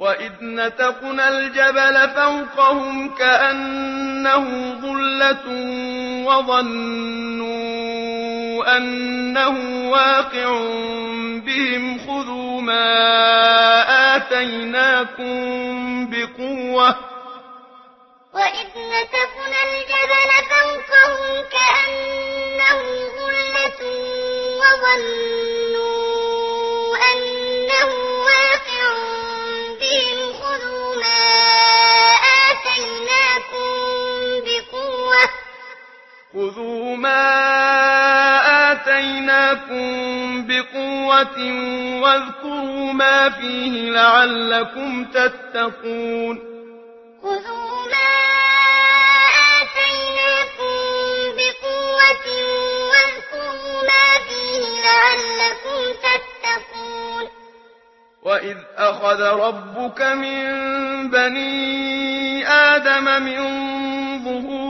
وَإِذْ نَتَقْنَا الْجَبَلَ فَوْقَهُمْ كَأَنَّهُ ظُلَّةٌ وَظَنُّوا أَنَّهُ وَاقِعٌ بِهِمْ خُذُوا مَا آتَيْنَاكُمْ بِقُوَّةٍ وَإِذْ نَتَقْنَا الْجَبَلَ فَوْقَهُمْ كَأَنَّهُ ظُلَّةٌ وَظَنُّوا أَوْلَاكُمْ بِقُوَّةٍ وَاذْكُرُوا مَا فِيهِ لَعَلَّكُمْ تَتَّقُونَ خُذُوا مَا آتَيْنَاكُمْ بِقُوَّةٍ وَاذْكُرُوا مَا فِيهِ لَعَلَّكُمْ تَتَّقُونَ وَإِذْ أَخَذَ رَبُّكَ مِنْ بَنِي آدَمَ مِنْ ظُهُورِ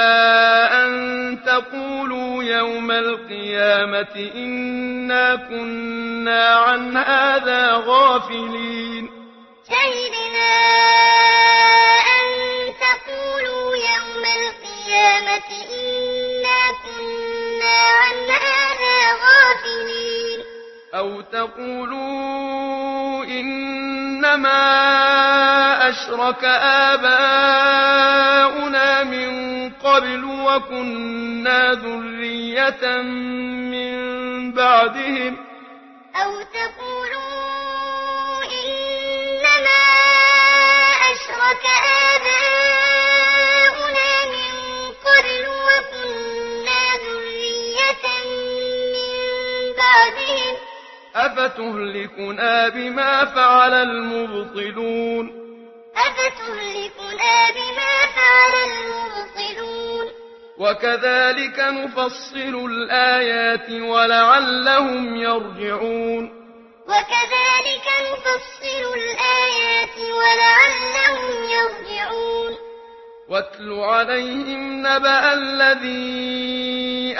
تقولوا يوم القيامة إنا كنا عن هذا غافلين. سيدنا أو تقولوا إنما أشرك آباؤنا من قبل وكنا ذرية من بعدهم أو تقولوا إنما أشرك آباؤنا من قبل وكنا ذرية من بعدهم أفتهلكنا بما فعل المبطلون أفتهلكنا بما فعل المبطلون وكذلك نفصل الآيات ولعلهم يرجعون وكذلك نفصل الآيات ولعلهم يرجعون واتل عليهم نبأ الذين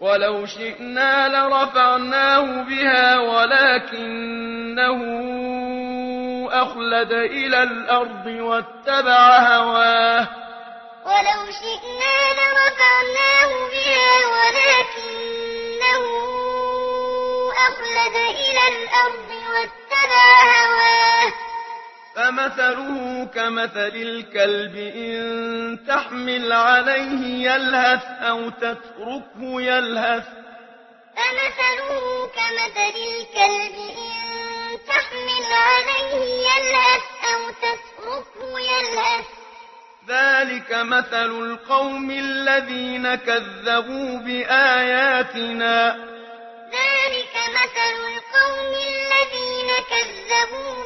ولو شئنا لرفعناه بها ولكنه أخلد إلى الأرض واتبع هواه. ولو شئنا لرفعناه بها ولكنه أخلد إلى الأرض واتبع هواه. فمثله كمثل الكلب إن تحمل عليه يلهث أو تتركه يلهث. فمثله كمثل الكلب إن تحمل عليه يلهث أو تتركه يلهث. ذلك مثل القوم الذين كذبوا بآياتنا. ذلك مثل القوم الذين كذبوا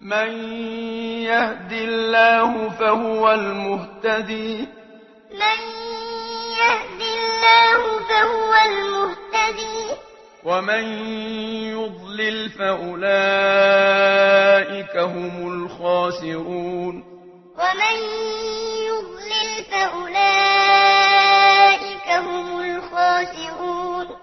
من يهد الله فهو المهتدي. من يهد الله فهو المهتدي. ومن يضلل فأولئك هم الخاسرون. ومن يضلل فأولئك هم الخاسرون.